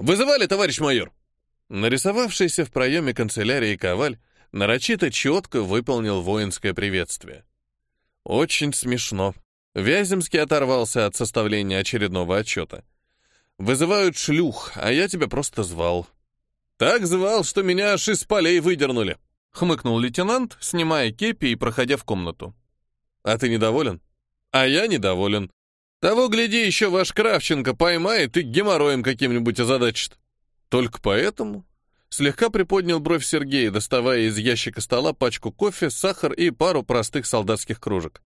«Вызывали, товарищ майор!» Нарисовавшийся в проеме канцелярии Коваль нарочито четко выполнил воинское приветствие. Очень смешно. Вяземский оторвался от составления очередного отчета. «Вызывают шлюх, а я тебя просто звал». «Так звал, что меня аж из полей выдернули», — хмыкнул лейтенант, снимая кепи и проходя в комнату. «А ты недоволен?» «А я недоволен. Того, гляди, еще ваш Кравченко поймает и геморроем каким-нибудь озадачит». «Только поэтому?» Слегка приподнял бровь Сергей, доставая из ящика стола пачку кофе, сахар и пару простых солдатских кружек.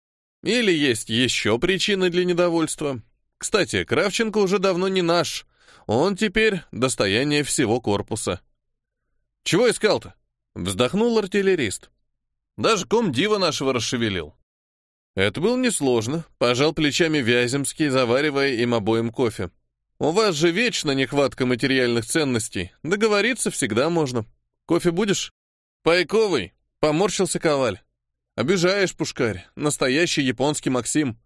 Или есть еще причины для недовольства? Кстати, Кравченко уже давно не наш. Он теперь достояние всего корпуса. «Чего искал-то?» — вздохнул артиллерист. Даже ком дива нашего расшевелил. Это было несложно, пожал плечами Вяземский, заваривая им обоим кофе. У вас же вечно нехватка материальных ценностей. Договориться всегда можно. Кофе будешь? Пайковый, поморщился Коваль. Обижаешь, пушкарь. Настоящий японский Максим.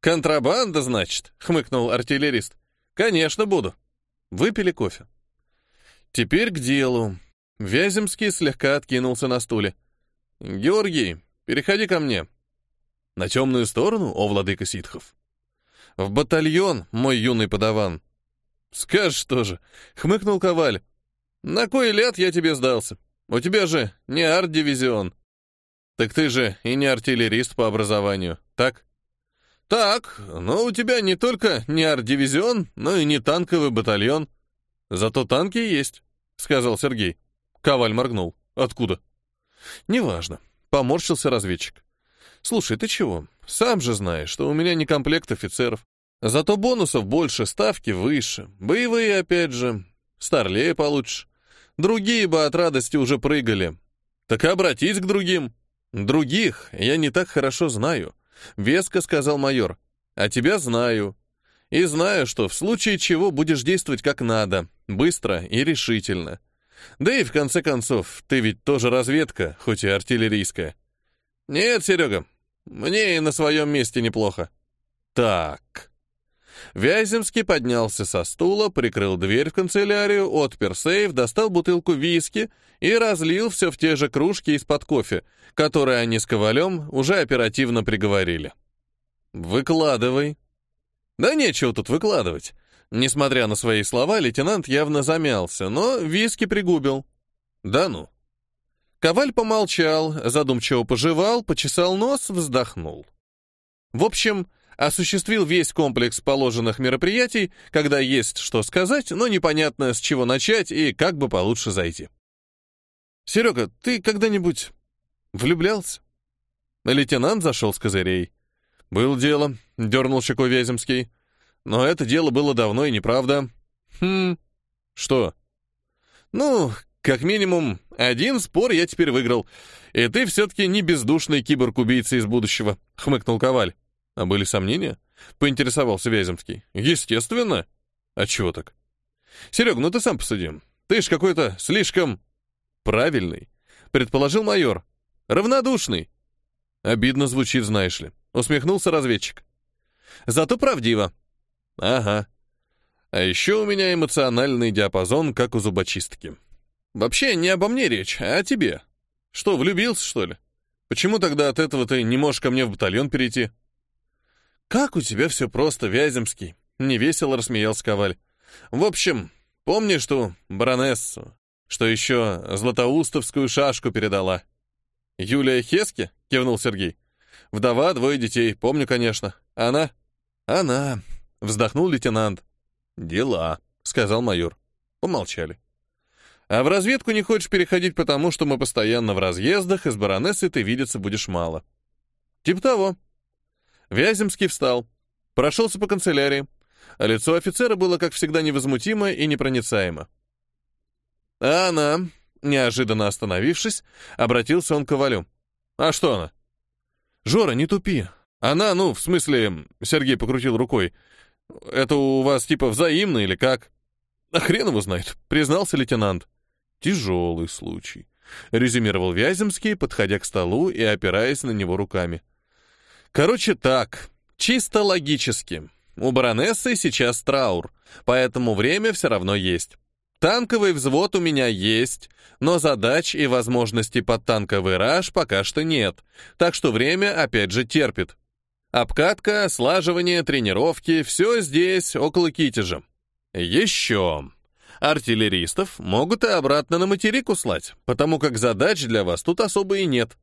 Контрабанда, значит, хмыкнул артиллерист. Конечно, буду. Выпили кофе. Теперь к делу. Вяземский слегка откинулся на стуле. Георгий, переходи ко мне. На темную сторону, о владыка ситхов. В батальон, мой юный подаван. Скажешь тоже, хмыкнул Коваль. На кой лет я тебе сдался? У тебя же не арт-дивизион. Так ты же и не артиллерист по образованию, так? Так, но у тебя не только не арт-дивизион, но и не танковый батальон. Зато танки есть, сказал Сергей. Коваль моргнул. Откуда? Неважно. Поморщился разведчик. Слушай, ты чего? Сам же знаешь, что у меня не комплект офицеров. Зато бонусов больше, ставки выше. Боевые, опять же. Старлея получше. Другие бы от радости уже прыгали. Так обратись к другим. «Других я не так хорошо знаю», — веско сказал майор. «А тебя знаю. И знаю, что в случае чего будешь действовать как надо, быстро и решительно. Да и в конце концов, ты ведь тоже разведка, хоть и артиллерийская». «Нет, Серега, мне и на своем месте неплохо». «Так...» Вяземский поднялся со стула, прикрыл дверь в канцелярию, отпер сейф, достал бутылку виски и разлил все в те же кружки из-под кофе, которые они с Ковалем уже оперативно приговорили. «Выкладывай». «Да нечего тут выкладывать». Несмотря на свои слова, лейтенант явно замялся, но виски пригубил. «Да ну». Коваль помолчал, задумчиво пожевал, почесал нос, вздохнул. В общем, осуществил весь комплекс положенных мероприятий, когда есть что сказать, но непонятно, с чего начать и как бы получше зайти. «Серега, ты когда-нибудь влюблялся?» Лейтенант зашел с козырей. «Был дело», — дернул щекой Вяземский. «Но это дело было давно и неправда». «Хм... Что?» «Ну, как минимум, один спор я теперь выиграл. И ты все-таки не бездушный киборг-убийца из будущего», — хмыкнул Коваль. А были сомнения? Поинтересовался Вяземский. Естественно. А чего так? Серег, ну ты сам посуди. Ты ж какой-то слишком правильный, предположил майор. Равнодушный. Обидно звучит, знаешь ли. Усмехнулся разведчик. Зато правдиво. Ага. А еще у меня эмоциональный диапазон, как у зубочистки. Вообще не обо мне речь, а о тебе. Что, влюбился, что ли? Почему тогда от этого ты не можешь ко мне в батальон перейти? «Как у тебя все просто, Вяземский!» — невесело рассмеялся Коваль. «В общем, помнишь ту баронессу, что еще златоустовскую шашку передала?» «Юлия Хески?» — кивнул Сергей. «Вдова, двое детей, помню, конечно. Она?» «Она», — вздохнул лейтенант. «Дела», — сказал майор. Помолчали. «А в разведку не хочешь переходить, потому что мы постоянно в разъездах, и с баронессой ты видеться будешь мало». «Типа того», Вяземский встал, прошелся по канцелярии. А лицо офицера было, как всегда, невозмутимо и непроницаемо. А она, неожиданно остановившись, обратился он к Ковалю. «А что она?» «Жора, не тупи. Она, ну, в смысле...» Сергей покрутил рукой. «Это у вас типа взаимно или как?» «А хрен его знает», — признался лейтенант. «Тяжелый случай», — резюмировал Вяземский, подходя к столу и опираясь на него руками. Короче так, чисто логически. у баронессы сейчас траур, поэтому время все равно есть. Танковый взвод у меня есть, но задач и возможностей под танковый раж пока что нет, так что время опять же терпит. Обкатка, слаживание, тренировки — все здесь, около Китежа. Еще. Артиллеристов могут и обратно на материк услать, потому как задач для вас тут особо и нет.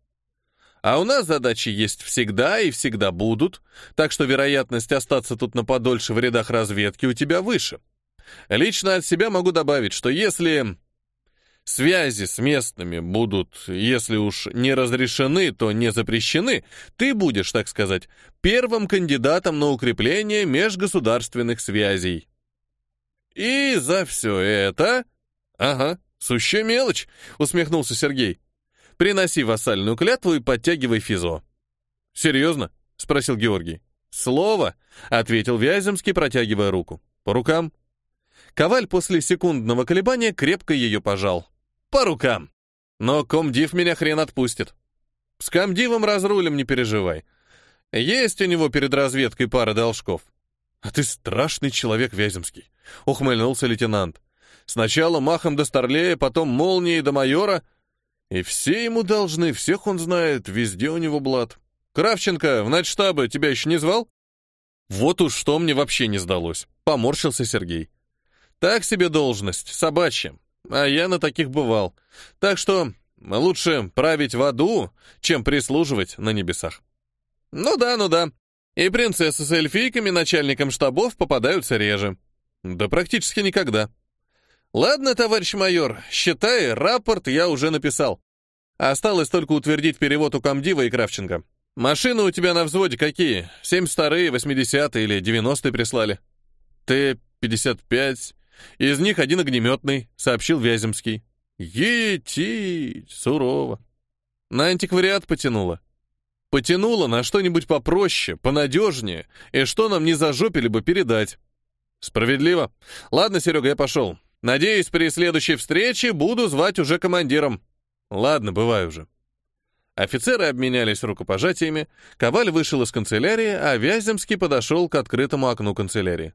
А у нас задачи есть всегда и всегда будут, так что вероятность остаться тут на подольше в рядах разведки у тебя выше. Лично от себя могу добавить, что если связи с местными будут, если уж не разрешены, то не запрещены, ты будешь, так сказать, первым кандидатом на укрепление межгосударственных связей. И за все это... Ага, сущая мелочь, усмехнулся Сергей. Приноси вассальную клятву и подтягивай физо. Серьезно? спросил Георгий. Слово, ответил Вяземский, протягивая руку. По рукам. Коваль после секундного колебания крепко ее пожал. «По рукам! Но комдив меня хрен отпустит. С комдивом разрулем, не переживай. Есть у него перед разведкой пара должков». «А ты страшный человек, Вяземский», — ухмыльнулся лейтенант. «Сначала махом до старлея, потом молнией до майора. И все ему должны, всех он знает, везде у него блат. Кравченко, в начштабы тебя еще не звал?» «Вот уж что мне вообще не сдалось», — поморщился Сергей. Так себе должность, собачья. А я на таких бывал. Так что лучше править в аду, чем прислуживать на небесах. Ну да, ну да. И принцессы с эльфийками начальникам штабов попадаются реже. Да практически никогда. Ладно, товарищ майор, считай, рапорт я уже написал. Осталось только утвердить перевод у комдива и Кравченко. Машины у тебя на взводе какие? Семь старые, восьмидесятые или девяностые прислали? Т-55, из них один огнеметный, сообщил Вяземский. Ети, сурово. На антиквариат потянуло. Потянуло на что-нибудь попроще, понадежнее, и что нам не зажопили бы передать. Справедливо. Ладно, Серега, я пошел. Надеюсь, при следующей встрече буду звать уже командиром. Ладно, бываю уже. Офицеры обменялись рукопожатиями, Коваль вышел из канцелярии, а Вяземский подошел к открытому окну канцелярии.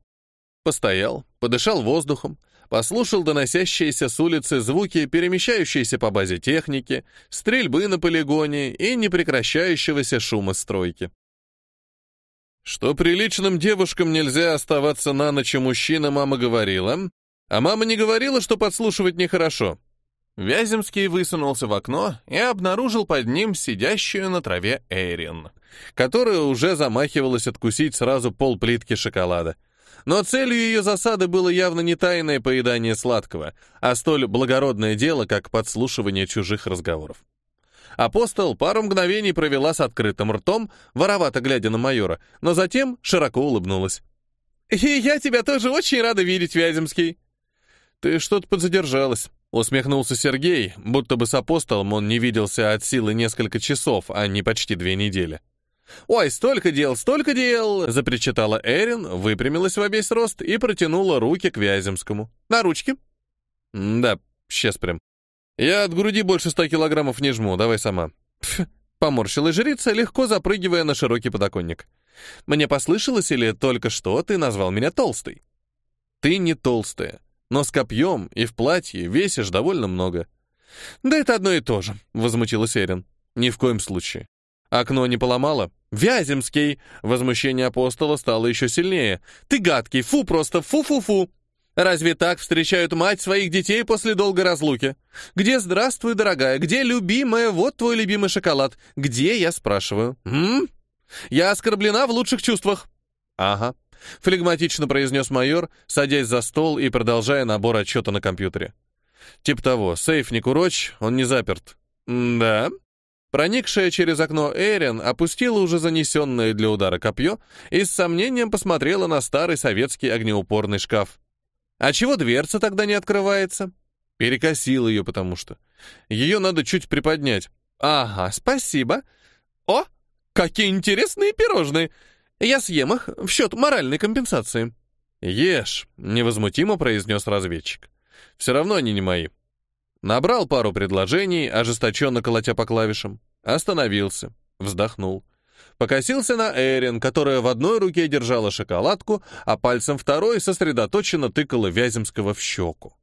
Постоял, подышал воздухом, послушал доносящиеся с улицы звуки перемещающейся по базе техники, стрельбы на полигоне и непрекращающегося шума стройки. Что приличным девушкам нельзя оставаться на ночь у мужчины, мама говорила, а мама не говорила, что подслушивать нехорошо. Вяземский высунулся в окно и обнаружил под ним сидящую на траве Эйрин, которая уже замахивалась откусить сразу пол плитки шоколада. Но целью ее засады было явно не тайное поедание сладкого, а столь благородное дело, как подслушивание чужих разговоров. Апостол пару мгновений провела с открытым ртом, воровато глядя на майора, но затем широко улыбнулась. «И я тебя тоже очень рада видеть, Вяземский!» «Ты что-то подзадержалась», — усмехнулся Сергей, будто бы с апостолом он не виделся от силы несколько часов, а не почти две недели. «Ой, столько дел, столько дел!» — запричитала Эрин, выпрямилась во весь рост и протянула руки к Вяземскому. «На ручки?» «Да, сейчас прям. Я от груди больше ста килограммов не жму, давай сама». Пф, поморщилась жрица, легко запрыгивая на широкий подоконник. «Мне послышалось или только что ты назвал меня толстой?» «Ты не толстая, но с копьем и в платье весишь довольно много». «Да это одно и то же», — возмутилась Эрин. «Ни в коем случае. Окно не поломало? Вяземский! Возмущение апостола стало еще сильнее. Ты гадкий, фу просто, фу-фу-фу! Разве так встречают мать своих детей после долгой разлуки? Где здравствуй, дорогая? Где любимая? Вот твой любимый шоколад. Где, я спрашиваю? М? Я оскорблена в лучших чувствах. Ага. Флегматично произнес майор, садясь за стол и продолжая набор отчета на компьютере. Тип того, сейф не курочь, он не заперт. да? Проникшая через окно Эрин опустила уже занесенное для удара копье и с сомнением посмотрела на старый советский огнеупорный шкаф. А чего дверца тогда не открывается? Перекосил ее, потому что. Ее надо чуть приподнять. Ага, спасибо. О, какие интересные пирожные! Я съем их в счет моральной компенсации. Ешь, невозмутимо произнес разведчик. Все равно они не мои. Набрал пару предложений, ожесточенно колотя по клавишам. Остановился, вздохнул. Покосился на Эрин, которая в одной руке держала шоколадку, а пальцем второй сосредоточенно тыкала Вяземского в щеку.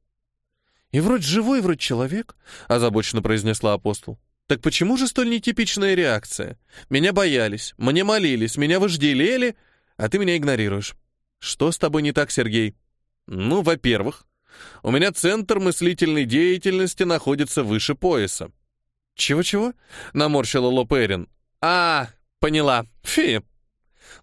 «И вроде живой, вроде человек», — озабоченно произнесла апостол. «Так почему же столь нетипичная реакция? Меня боялись, мне молились, меня вожделели, а ты меня игнорируешь. Что с тобой не так, Сергей?» «Ну, во-первых, у меня центр мыслительной деятельности находится выше пояса». «Чего-чего?» — наморщила лоб Эрин. «А, поняла. Фи».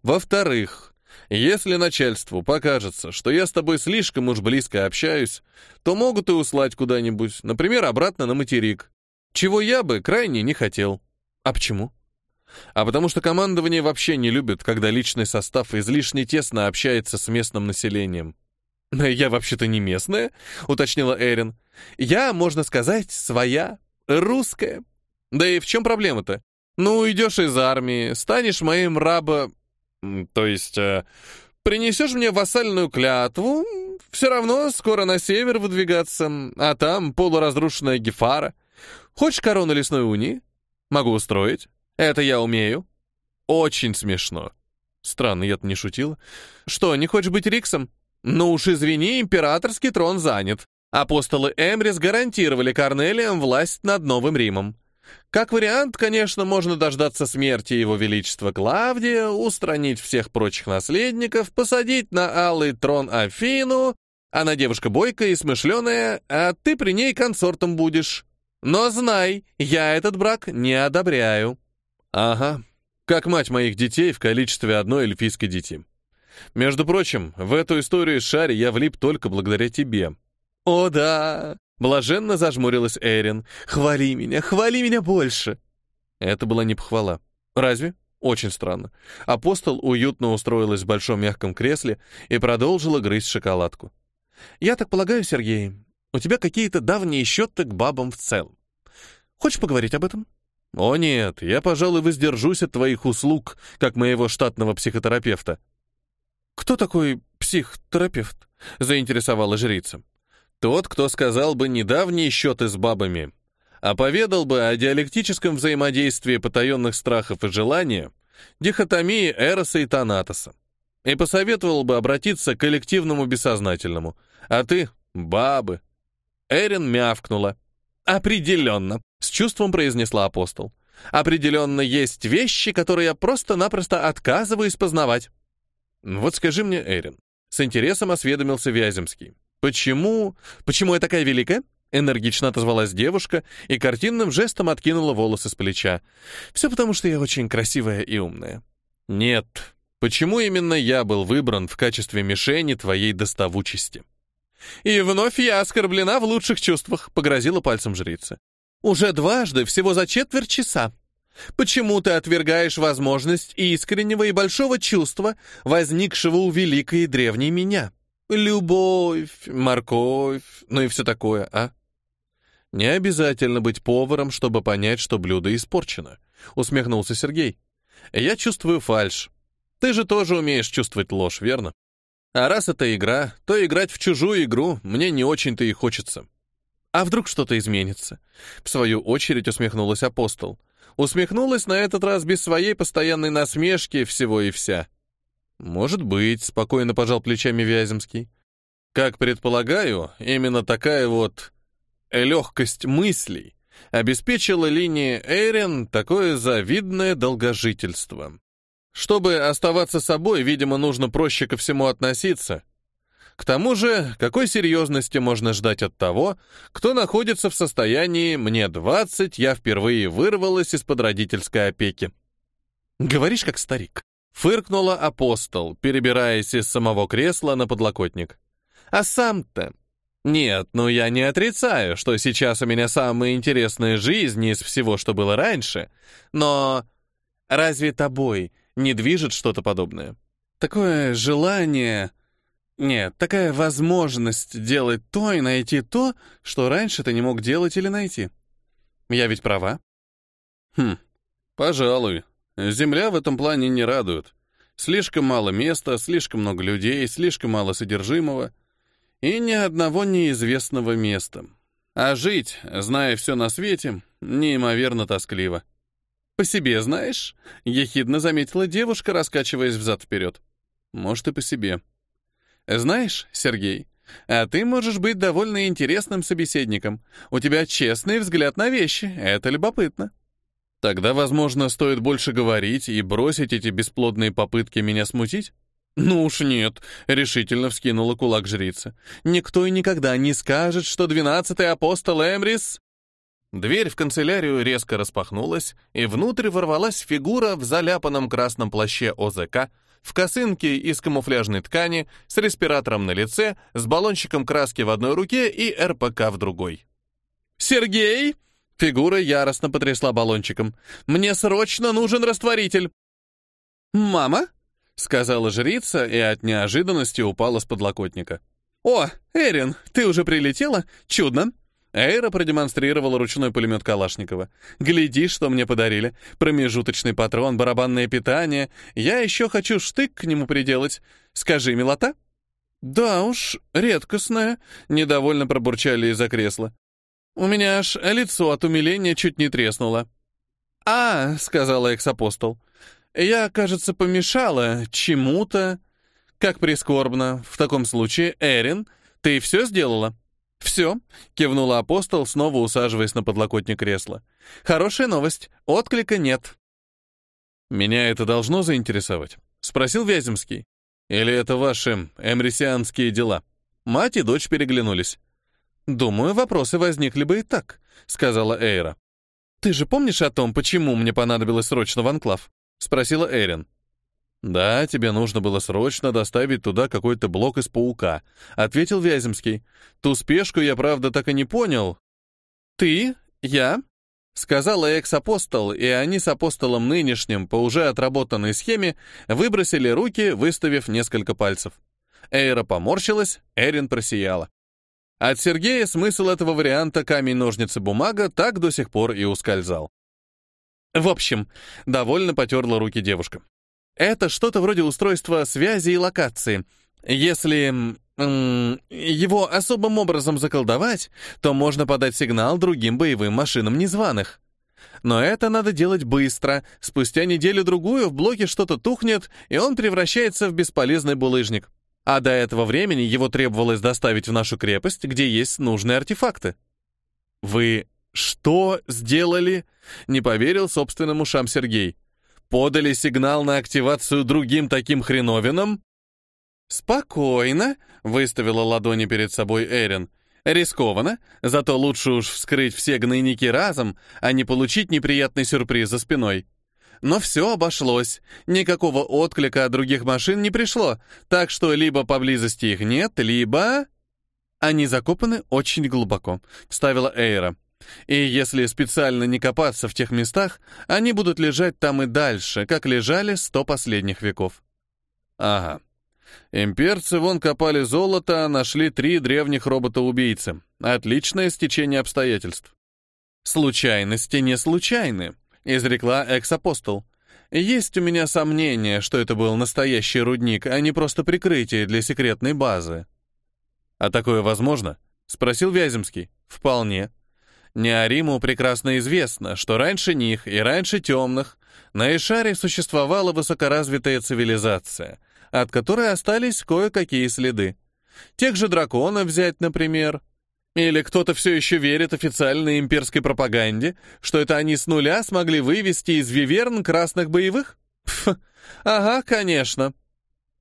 «Во-вторых, если начальству покажется, что я с тобой слишком уж близко общаюсь, то могут и услать куда-нибудь, например, обратно на материк. Чего я бы крайне не хотел. А почему? А потому что командование вообще не любит, когда личный состав излишне тесно общается с местным населением. «Я вообще-то не местная», — уточнила Эрин. «Я, можно сказать, своя, русская. Да и в чем проблема-то? Ну, уйдешь из армии, станешь моим раба... То есть, э, принесешь мне вассальную клятву, все равно скоро на север выдвигаться, а там полуразрушенная Гефара. Хочешь корону лесной унии? Могу устроить. Это я умею. Очень смешно. Странно, я-то не шутила. Что, не хочешь быть Риксом? Ну уж извини, императорский трон занят. Апостолы Эмрис гарантировали Корнелиям власть над Новым Римом. Как вариант, конечно, можно дождаться смерти его величества Клавдия, устранить всех прочих наследников, посадить на алый трон Афину, она девушка бойкая и смышленая, а ты при ней консортом будешь. Но знай, я этот брак не одобряю. Ага, как мать моих детей в количестве одной эльфийской дети. Между прочим, в эту историю с Шари я влип только благодаря тебе. О да, Блаженно зажмурилась Эрин. «Хвали меня, хвали меня больше!» Это была не похвала. Разве? Очень странно. Апостол уютно устроилась в большом мягком кресле и продолжила грызть шоколадку. «Я так полагаю, Сергей, у тебя какие-то давние счеты к бабам в целом. Хочешь поговорить об этом?» «О нет, я, пожалуй, воздержусь от твоих услуг, как моего штатного психотерапевта». «Кто такой психотерапевт?» — заинтересовала жрица. Тот, кто сказал бы недавние счеты с бабами, а поведал бы о диалектическом взаимодействии потаенных страхов и желания, дихотомии Эроса и Танатоса, и посоветовал бы обратиться к коллективному бессознательному, а ты — бабы. Эрин мявкнула. «Определенно», — с чувством произнесла апостол. «Определенно есть вещи, которые я просто-напросто отказываюсь познавать». «Вот скажи мне, Эрин», — с интересом осведомился Вяземский. «Почему? Почему я такая великая?» Энергично отозвалась девушка и картинным жестом откинула волосы с плеча. «Все потому, что я очень красивая и умная». «Нет. Почему именно я был выбран в качестве мишени твоей доставучести?» «И вновь я оскорблена в лучших чувствах», — погрозила пальцем жрица. «Уже дважды, всего за четверть часа. Почему ты отвергаешь возможность искреннего и большого чувства, возникшего у великой и древней меня?» Любовь, морковь, ну и все такое, а? Не обязательно быть поваром, чтобы понять, что блюдо испорчено, усмехнулся Сергей. Я чувствую фальшь. Ты же тоже умеешь чувствовать ложь, верно? А раз это игра, то играть в чужую игру мне не очень-то и хочется. А вдруг что-то изменится? В свою очередь усмехнулась апостол. Усмехнулась на этот раз без своей постоянной насмешки всего и вся. «Может быть», — спокойно пожал плечами Вяземский. «Как предполагаю, именно такая вот легкость мыслей обеспечила линии Эйрен такое завидное долгожительство. Чтобы оставаться собой, видимо, нужно проще ко всему относиться. К тому же, какой серьезности можно ждать от того, кто находится в состоянии «мне 20, я впервые вырвалась из-под родительской опеки»? Говоришь, как старик. Фыркнула апостол, перебираясь из самого кресла на подлокотник. А сам-то... Нет, ну я не отрицаю, что сейчас у меня самая интересная жизнь из всего, что было раньше, но разве тобой не движет что-то подобное? Такое желание... Нет, такая возможность делать то и найти то, что раньше ты не мог делать или найти. Я ведь права? Хм, пожалуй, Земля в этом плане не радует. Слишком мало места, слишком много людей, слишком мало содержимого и ни одного неизвестного места. А жить, зная все на свете, неимоверно тоскливо. По себе знаешь?» — ехидно заметила девушка, раскачиваясь взад-вперед. «Может, и по себе». «Знаешь, Сергей, а ты можешь быть довольно интересным собеседником. У тебя честный взгляд на вещи, это любопытно». «Тогда, возможно, стоит больше говорить и бросить эти бесплодные попытки меня смутить?» «Ну уж нет», — решительно вскинула кулак жрица. «Никто и никогда не скажет, что двенадцатый апостол Эмрис...» Дверь в канцелярию резко распахнулась, и внутрь ворвалась фигура в заляпанном красном плаще ОЗК, в косынке из камуфляжной ткани, с респиратором на лице, с баллончиком краски в одной руке и РПК в другой. «Сергей!» — фигура яростно потрясла баллончиком. «Мне срочно нужен растворитель!» «Мама?» — сказала жрица и от неожиданности упала с подлокотника. «О, Эрин, ты уже прилетела? Чудно!» Эйра продемонстрировала ручной пулемет Калашникова. «Гляди, что мне подарили. Промежуточный патрон, барабанное питание. Я еще хочу штык к нему приделать. Скажи, милота?» «Да уж, редкостная», — недовольно пробурчали из-за кресла. «У меня аж лицо от умиления чуть не треснуло». «А», — сказала экс-апостол, я, кажется, помешала чему-то. Как прискорбно. В таком случае, Эрин, ты все сделала? «Все», — кивнула апостол, снова усаживаясь на подлокотник кресла. «Хорошая новость. Отклика нет». «Меня это должно заинтересовать?» — спросил Вяземский. «Или это ваши эмрисианские дела?» Мать и дочь переглянулись. «Думаю, вопросы возникли бы и так», — сказала Эйра. «Ты же помнишь о том, почему мне понадобилось срочно в анклав?» — спросила Эрин. «Да, тебе нужно было срочно доставить туда какой-то блок из паука», — ответил Вяземский. «Ту спешку я, правда, так и не понял». «Ты? Я?» — сказала экс-апостол, и они с апостолом нынешним по уже отработанной схеме выбросили руки, выставив несколько пальцев. Эйра поморщилась, Эрин просияла. От Сергея смысл этого варианта камень-ножницы-бумага так до сих пор и ускользал. В общем, довольно потерла руки девушка. Это что-то вроде устройства связи и локации. Если его особым образом заколдовать, то можно подать сигнал другим боевым машинам незваных. Но это надо делать быстро. Спустя неделю-другую в блоке что-то тухнет, и он превращается в бесполезный булыжник. А до этого времени его требовалось доставить в нашу крепость, где есть нужные артефакты. Вы «Что сделали?» — не поверил собственным ушам Сергей. «Подали сигнал на активацию другим таким хреновинам?» «Спокойно», — выставила ладони перед собой Эрин. «Рискованно, зато лучше уж вскрыть все гнойники разом, а не получить неприятный сюрприз за спиной. Но все обошлось, никакого отклика от других машин не пришло, так что либо поблизости их нет, либо...» «Они закопаны очень глубоко», — вставила Эйра. И если специально не копаться в тех местах, они будут лежать там и дальше, как лежали сто последних веков. Ага. Имперцы вон копали золото, нашли три древних робота-убийцы. Отличное стечение обстоятельств. «Случайности не случайны», — изрекла экс-апостол. «Есть у меня сомнение, что это был настоящий рудник, а не просто прикрытие для секретной базы». «А такое возможно?» — спросил Вяземский. «Вполне», Неариму прекрасно известно, что раньше них и раньше темных на Ишаре существовала высокоразвитая цивилизация, от которой остались кое-какие следы. Тех же драконов взять, например. Или кто-то все еще верит официальной имперской пропаганде, что это они с нуля смогли вывести из виверн красных боевых? Пф, ага, конечно.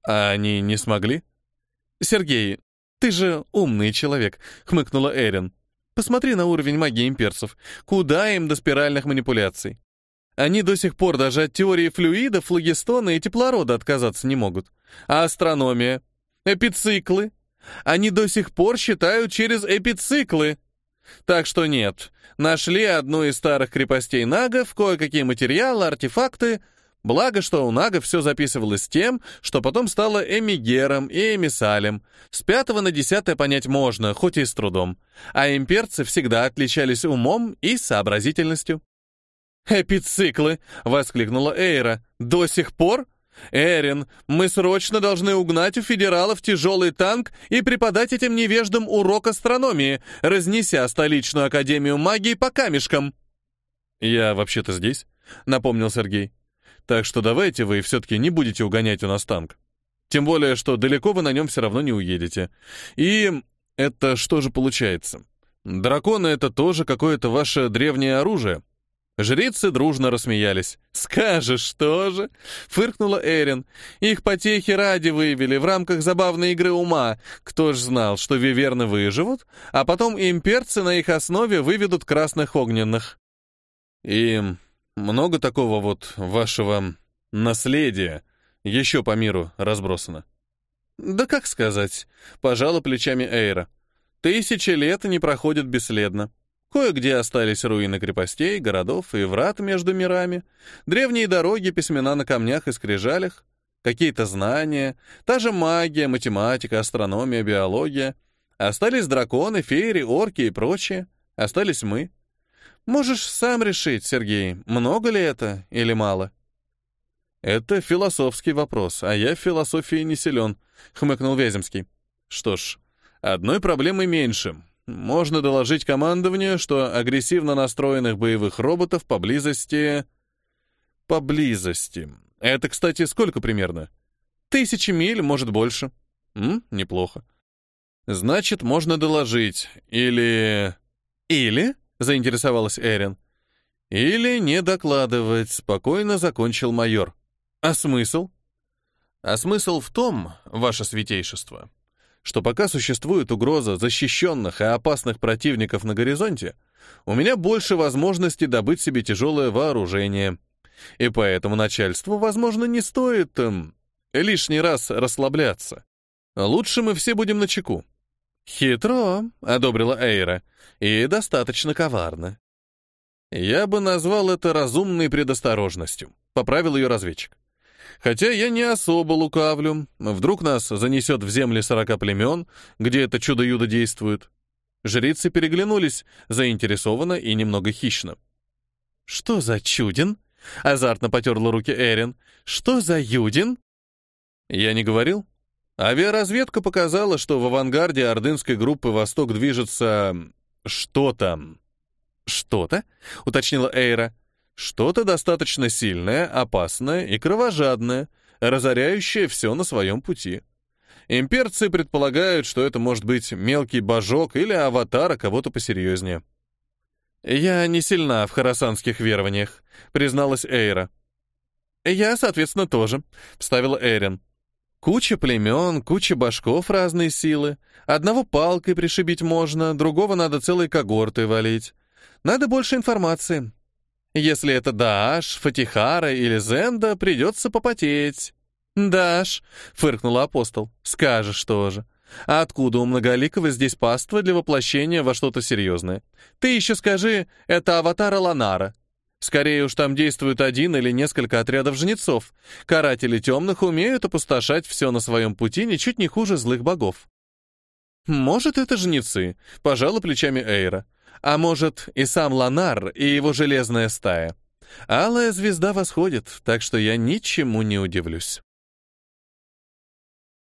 А они не смогли? Сергей, ты же умный человек, хмыкнула Эрин. Посмотри на уровень магии имперцев. Куда им до спиральных манипуляций? Они до сих пор даже от теории флюида, флогистона и теплорода отказаться не могут. А астрономия? Эпициклы? Они до сих пор считают через эпициклы. Так что нет, нашли одну из старых крепостей нагов, кое-какие материалы, артефакты — Благо, что у Нага все записывалось тем, что потом стало эмигером и эмиссалем. С пятого на десятое понять можно, хоть и с трудом. А имперцы всегда отличались умом и сообразительностью. «Эпициклы!» — воскликнула Эйра. «До сих пор? Эрин, мы срочно должны угнать у федералов тяжелый танк и преподать этим невеждам урок астрономии, разнеся столичную академию магии по камешкам». «Я вообще-то здесь», — напомнил Сергей. «Так что давайте вы все-таки не будете угонять у нас танк. Тем более, что далеко вы на нем все равно не уедете. И это что же получается? Драконы — это тоже какое-то ваше древнее оружие?» Жрицы дружно рассмеялись. «Скажешь, что же?» — фыркнула Эрин. «Их потехи ради вывели в рамках забавной игры ума. Кто ж знал, что виверны выживут, а потом имперцы на их основе выведут красных огненных?» «И много такого вот вашего наследия еще по миру разбросано?» «Да как сказать?» — пожала плечами Эйра. «Тысячи лет не проходят бесследно. Кое-где остались руины крепостей, городов и врат между мирами, древние дороги, письмена на камнях и скрижалях, какие-то знания, та же магия, математика, астрономия, биология. Остались драконы, феери, орки и прочее. Остались мы. Можешь сам решить, Сергей, много ли это или мало? Это философский вопрос, а я в философии не силен, хмыкнул Вяземский. Что ж, одной проблемы меньше. Можно доложить командованию, что агрессивно настроенных боевых роботов поблизости... Поблизости. Это, кстати, сколько примерно? Тысячи миль, может, больше. М? Неплохо. Значит, можно доложить. Или... Или? Заинтересовалась Эрин. Или не докладывать, спокойно закончил майор. А смысл? А смысл в том, ваше святейшество, что пока существует угроза защищенных и опасных противников на горизонте, у меня больше возможностей добыть себе тяжелое вооружение. И поэтому начальству, возможно, не стоит эм, лишний раз расслабляться. Лучше мы все будем на чеку. «Хитро», — одобрила Эйра, — «и достаточно коварно». «Я бы назвал это разумной предосторожностью», — поправил ее разведчик. Хотя я не особо лукавлю. Вдруг нас занесет в земли сорока племен, где это чудо-юдо действует. Жрицы переглянулись, заинтересованно и немного хищно. «Что за чудин?» — азартно потерла руки Эрин. «Что за юдин?» «Я не говорил?» Авиаразведка показала, что в авангарде ордынской группы «Восток» движется... что-то. «Что-то?» — уточнила Эйра. Что-то достаточно сильное, опасное и кровожадное, разоряющее все на своем пути. Имперцы предполагают, что это может быть мелкий божок или аватар кого-то посерьезнее. «Я не сильна в харасанских верованиях», — призналась Эйра. «Я, соответственно, тоже», — вставила Эрин. «Куча племен, куча башков разной силы. Одного палкой пришибить можно, другого надо целой когортой валить. Надо больше информации. Если это Дааш, Фатихара или Зенда, придется попотеть. «Даш», — фыркнула апостол, — «скажешь тоже. А откуда у Многоликого здесь паства для воплощения во что-то серьезное? Ты еще скажи, это аватар Ланара. Скорее уж там действует один или несколько отрядов жнецов. Каратели темных умеют опустошать все на своем пути ничуть не хуже злых богов. Может, это жнецы, пожала плечами Эйра. А может, и сам Ланар, и его железная стая. Алая звезда восходит, так что я ничему не удивлюсь.